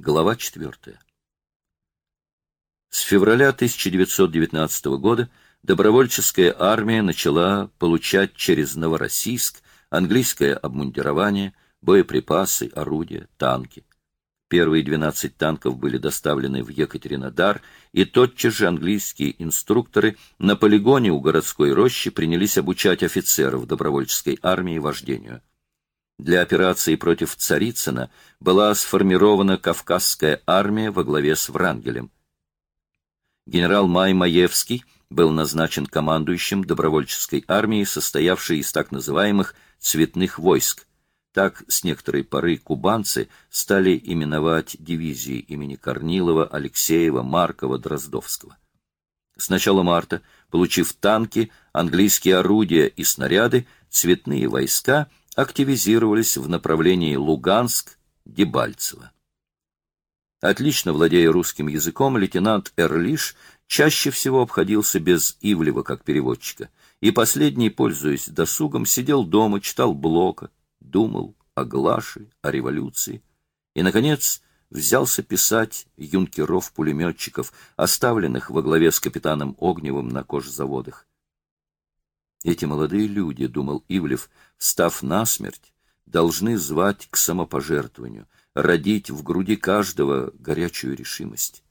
Глава 4. С февраля 1919 года добровольческая армия начала получать через Новороссийск английское обмундирование, боеприпасы, орудия, танки. Первые 12 танков были доставлены в Екатеринодар, и тотчас же английские инструкторы на полигоне у городской рощи принялись обучать офицеров добровольческой армии вождению. Для операции против Царицына была сформирована Кавказская армия во главе с Врангелем. Генерал Май Маевский был назначен командующим добровольческой армией, состоявшей из так называемых «цветных войск», так с некоторой поры кубанцы стали именовать дивизии имени Корнилова, Алексеева, Маркова, Дроздовского. С начала марта, получив танки, английские орудия и снаряды, цветные войска активизировались в направлении Луганск-Дебальцево. Отлично владея русским языком, лейтенант Эрлиш чаще всего обходился без Ивлева как переводчика, и последний, пользуясь досугом, сидел дома, читал Блока, думал о Глаше, о революции и, наконец, взялся писать юнкеров-пулеметчиков, оставленных во главе с капитаном Огневым на кожзаводах. Эти молодые люди, — думал Ивлев, встав насмерть, должны звать к самопожертвованию, родить в груди каждого горячую решимость.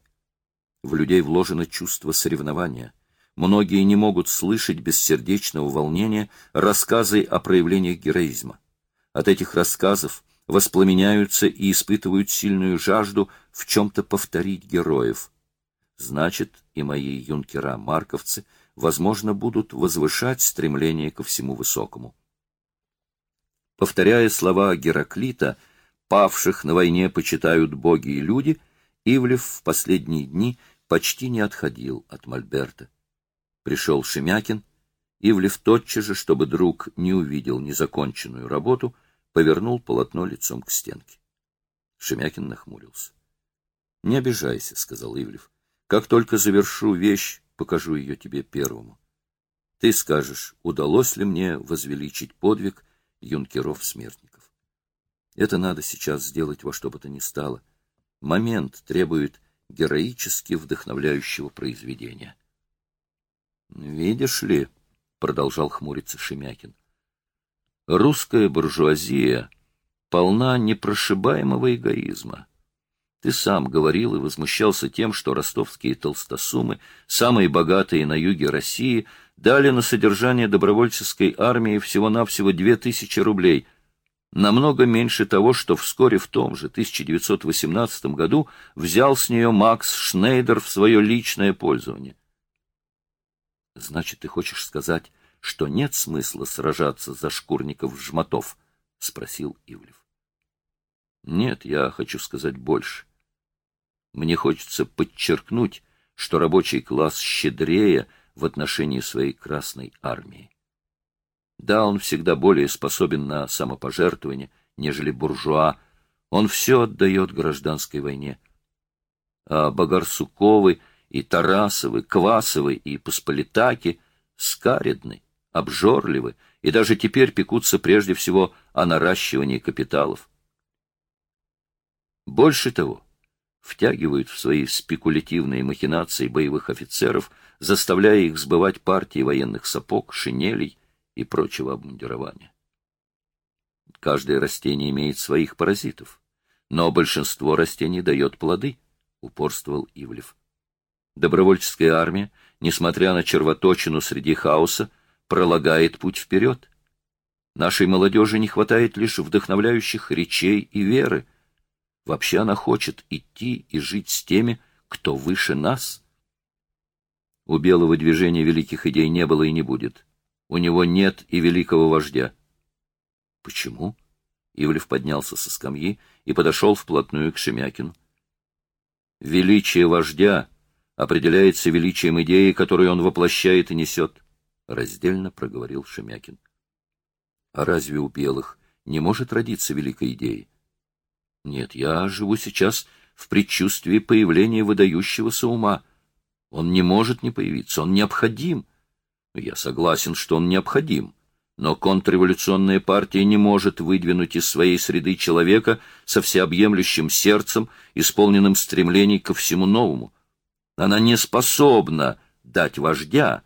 В людей вложено чувство соревнования. Многие не могут слышать без сердечного волнения рассказы о проявлениях героизма. От этих рассказов воспламеняются и испытывают сильную жажду в чем-то повторить героев. Значит, и мои юнкера-марковцы, возможно, будут возвышать стремление ко всему высокому. Повторяя слова Гераклита, павших на войне почитают боги и люди, Ивлев в последние дни почти не отходил от Мольберта. Пришел Шемякин, Ивлев тотчас же, чтобы друг не увидел незаконченную работу, — повернул полотно лицом к стенке. Шемякин нахмурился. — Не обижайся, — сказал Ивлев. — Как только завершу вещь, покажу ее тебе первому. Ты скажешь, удалось ли мне возвеличить подвиг юнкеров-смертников. Это надо сейчас сделать во что бы то ни стало. Момент требует героически вдохновляющего произведения. — Видишь ли, — продолжал хмуриться Шемякин, — Русская буржуазия полна непрошибаемого эгоизма. Ты сам говорил и возмущался тем, что ростовские толстосумы, самые богатые на юге России, дали на содержание добровольческой армии всего-навсего две тысячи рублей, намного меньше того, что вскоре в том же 1918 году взял с нее Макс Шнейдер в свое личное пользование. Значит, ты хочешь сказать, что нет смысла сражаться за шкурников-жмотов? — спросил Ивлев. — Нет, я хочу сказать больше. Мне хочется подчеркнуть, что рабочий класс щедрее в отношении своей Красной Армии. Да, он всегда более способен на самопожертвование, нежели буржуа. Он все отдает гражданской войне. А Багарсуковы и Тарасовы, Квасовы и Посполитаки скаредны обжорливы и даже теперь пекутся прежде всего о наращивании капиталов. Больше того, втягивают в свои спекулятивные махинации боевых офицеров, заставляя их сбывать партии военных сапог, шинелей и прочего обмундирования. Каждое растение имеет своих паразитов, но большинство растений дает плоды, упорствовал Ивлев. Добровольческая армия, несмотря на червоточину среди хаоса, пролагает путь вперед. Нашей молодежи не хватает лишь вдохновляющих речей и веры. Вообще она хочет идти и жить с теми, кто выше нас. У белого движения великих идей не было и не будет. У него нет и великого вождя. Почему? Ивлев поднялся со скамьи и подошел вплотную к Шемякину. Величие вождя определяется величием идеи, которую он воплощает и несет. — раздельно проговорил Шемякин. — А разве у белых не может родиться великой идеи? — Нет, я живу сейчас в предчувствии появления выдающегося ума. Он не может не появиться, он необходим. Я согласен, что он необходим. Но контрреволюционная партия не может выдвинуть из своей среды человека со всеобъемлющим сердцем, исполненным стремлений ко всему новому. Она не способна дать вождя,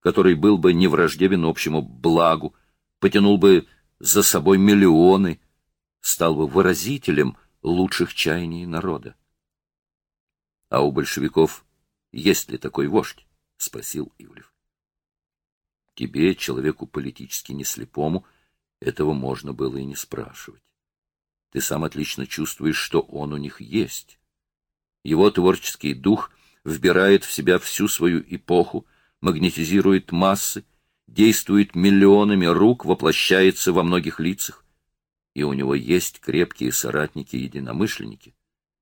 который был бы не враждебен общему благу, потянул бы за собой миллионы, стал бы выразителем лучших чаяний народа. — А у большевиков есть ли такой вождь? — спросил Ивлев. — Тебе, человеку политически неслепому, этого можно было и не спрашивать. Ты сам отлично чувствуешь, что он у них есть. Его творческий дух вбирает в себя всю свою эпоху, магнетизирует массы, действует миллионами рук, воплощается во многих лицах. И у него есть крепкие соратники-единомышленники.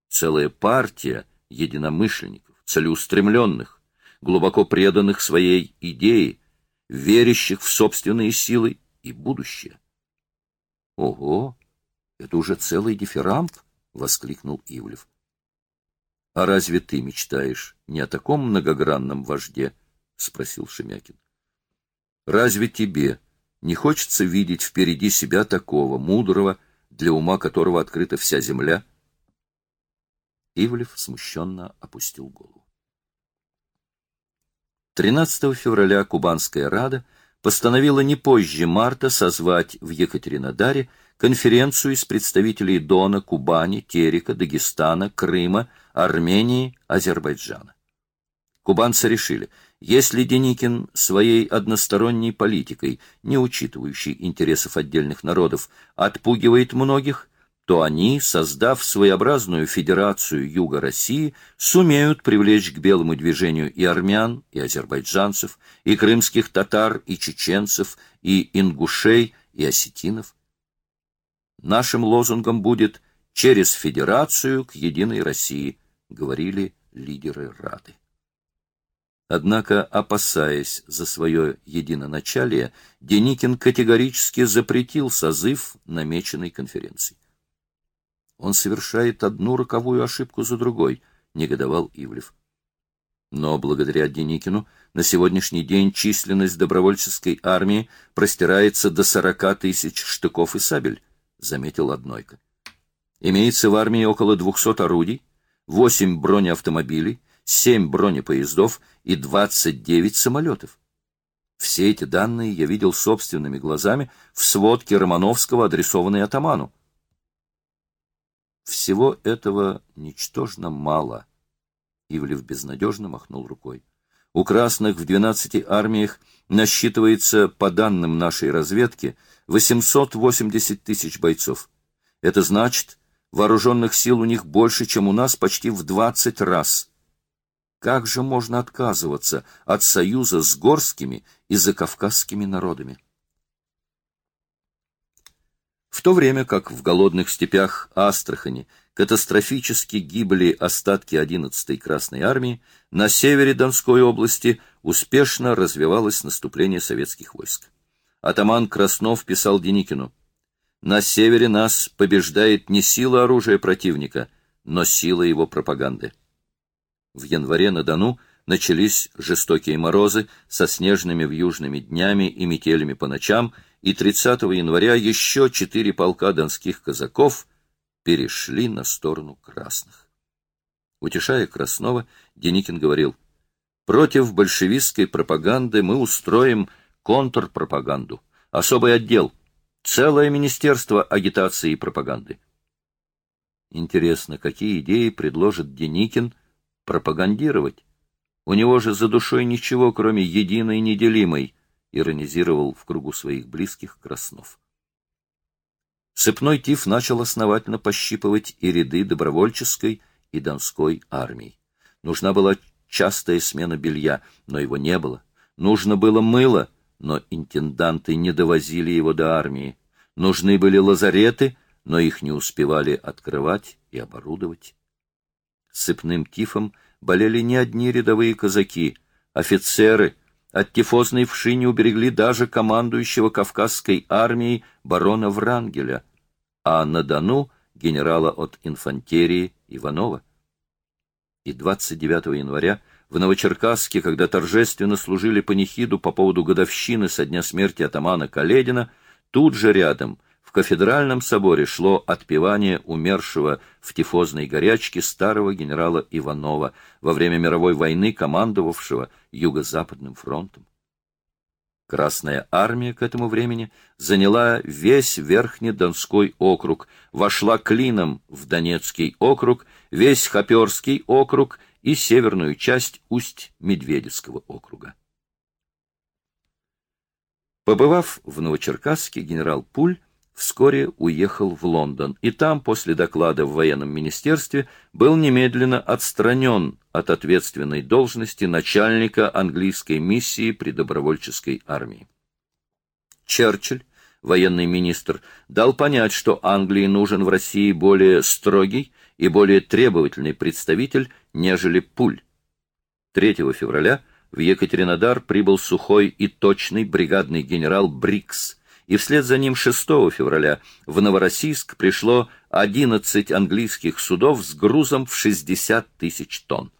Целая партия единомышленников, целеустремленных, глубоко преданных своей идее, верящих в собственные силы и будущее. — Ого! Это уже целый дифирамб! — воскликнул Ивлев. — А разве ты мечтаешь не о таком многогранном вожде? — спросил Шемякин. Разве тебе не хочется видеть впереди себя такого, мудрого, для ума которого открыта вся земля? Ивлев смущенно опустил голову. 13 февраля Кубанская Рада постановила не позже марта созвать в Екатеринодаре конференцию из представителей Дона, Кубани, Терека, Дагестана, Крыма, Армении, Азербайджана. Кубанцы решили – если Деникин своей односторонней политикой, не учитывающей интересов отдельных народов, отпугивает многих, то они, создав своеобразную федерацию Юга России, сумеют привлечь к белому движению и армян, и азербайджанцев, и крымских татар, и чеченцев, и ингушей, и осетинов. Нашим лозунгом будет «через федерацию к единой России», говорили лидеры Рады. Однако, опасаясь за свое единоначалие, Деникин категорически запретил созыв намеченной конференции. «Он совершает одну роковую ошибку за другой», — негодовал Ивлев. Но благодаря Деникину на сегодняшний день численность добровольческой армии простирается до сорока тысяч штыков и сабель, — заметил Однойко. Имеется в армии около двухсот орудий, восемь бронеавтомобилей, семь бронепоездов и 29 самолетов. Все эти данные я видел собственными глазами в сводке Романовского, адресованной атаману. Всего этого ничтожно мало. Ивлев безнадежно махнул рукой. У красных в 12 армиях насчитывается, по данным нашей разведки, 880 тысяч бойцов. Это значит, вооруженных сил у них больше, чем у нас почти в 20 раз. Как же можно отказываться от союза с горскими и закавказскими народами? В то время как в голодных степях Астрахани катастрофически гибли остатки 11-й Красной армии, на севере Донской области успешно развивалось наступление советских войск. Атаман Краснов писал Деникину, «На севере нас побеждает не сила оружия противника, но сила его пропаганды». В январе на Дону начались жестокие морозы со снежными вьюжными днями и метелями по ночам, и 30 января еще четыре полка донских казаков перешли на сторону красных. Утешая Краснова, Деникин говорил, «Против большевистской пропаганды мы устроим контрпропаганду, особый отдел, целое министерство агитации и пропаганды». Интересно, какие идеи предложит Деникин – пропагандировать. У него же за душой ничего, кроме единой неделимой, иронизировал в кругу своих близких Краснов. Сыпной тиф начал основательно пощипывать и ряды добровольческой и донской армий. Нужна была частая смена белья, но его не было. Нужно было мыло, но интенданты не довозили его до армии. Нужны были лазареты, но их не успевали открывать и оборудовать сыпным тифом болели не одни рядовые казаки, офицеры. От тифозной вши не уберегли даже командующего Кавказской армией барона Врангеля, а на Дону генерала от инфантерии Иванова. И 29 января в Новочеркасске, когда торжественно служили панихиду по поводу годовщины со дня смерти атамана Каледина, тут же рядом, кафедральном соборе, шло отпевание умершего в тифозной горячке старого генерала Иванова, во время мировой войны командовавшего Юго-Западным фронтом. Красная армия к этому времени заняла весь Верхний Донской округ, вошла клином в Донецкий округ, весь Хоперский округ и северную часть Усть-Медведецкого округа. Побывав в Новочеркасске, генерал Пуль вскоре уехал в Лондон, и там, после доклада в военном министерстве, был немедленно отстранен от ответственной должности начальника английской миссии при добровольческой армии. Черчилль, военный министр, дал понять, что Англии нужен в России более строгий и более требовательный представитель, нежели Пуль. 3 февраля в Екатеринодар прибыл сухой и точный бригадный генерал Брикс, и вслед за ним 6 февраля в Новороссийск пришло 11 английских судов с грузом в 60 тысяч тонн.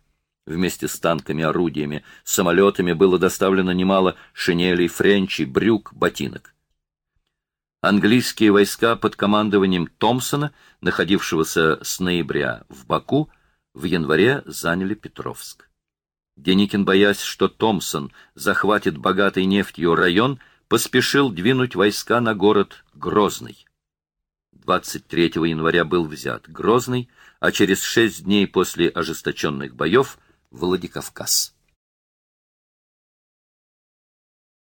Вместе с танками, орудиями, самолетами было доставлено немало шинелей, френчей, брюк, ботинок. Английские войска под командованием Томпсона, находившегося с ноября в Баку, в январе заняли Петровск. Деникин, боясь, что Томпсон захватит богатый нефтью район, поспешил двинуть войска на город Грозный. 23 января был взят Грозный, а через шесть дней после ожесточенных боев — Владикавказ.